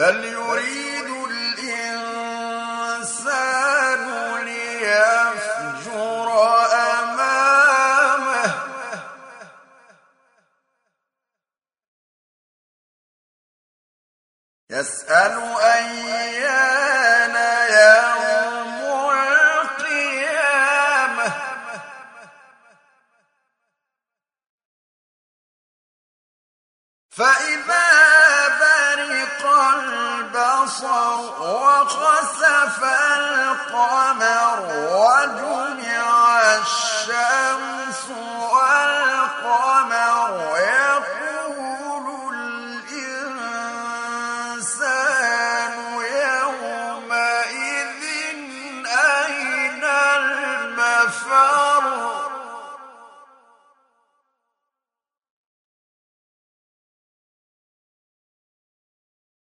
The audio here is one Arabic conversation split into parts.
بل يريد الإنسان ليفجر أمامه. يسأل أيام البصر وخسف القمر وجمع الشمس والقمر. يقول الإنسان يومئذ أين المفر؟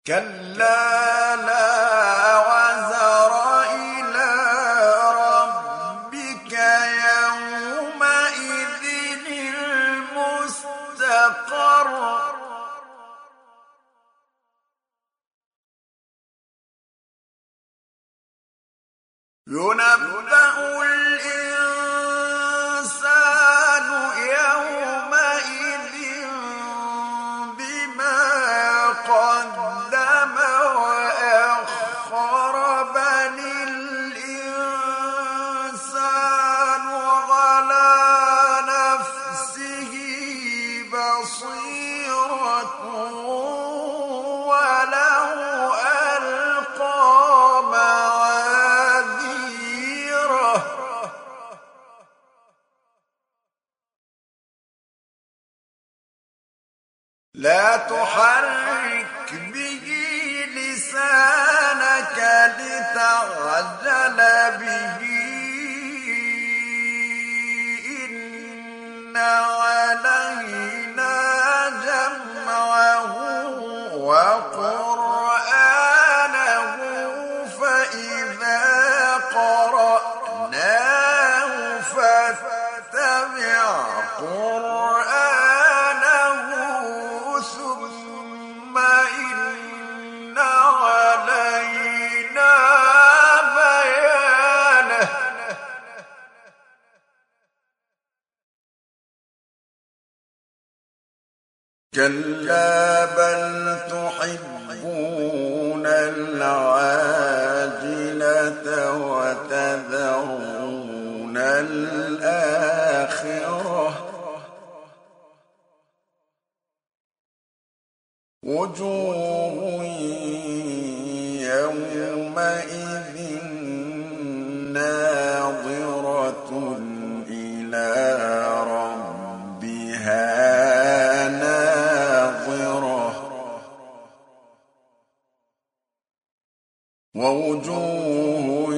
كلا ينبأ الإنسان العاجلة وتذرون الآخرة. وجوه يومئذ ووجوه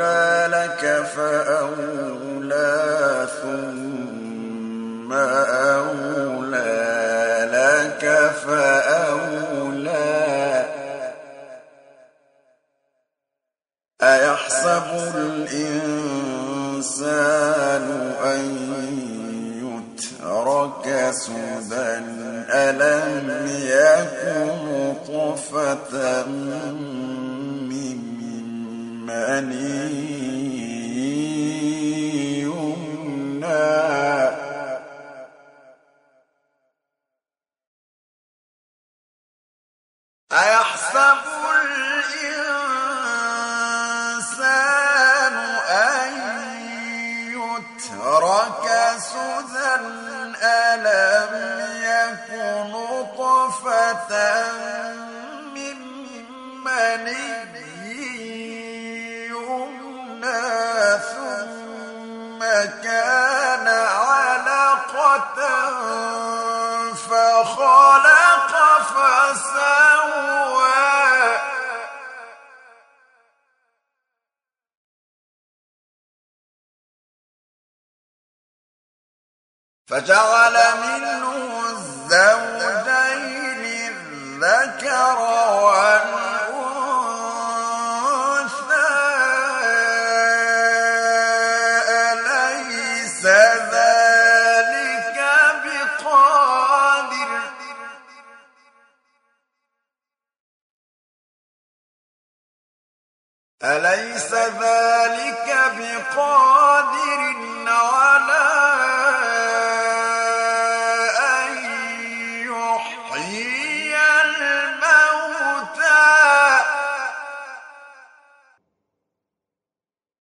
أولى لك فأولى ثم أولى لك فأولى. أيحسب الإنسان أن يترك سدى ألم يكن طفة مني فجعل منه الزوجين الذكر والأنثى. أليس ذلك بقادر؟ على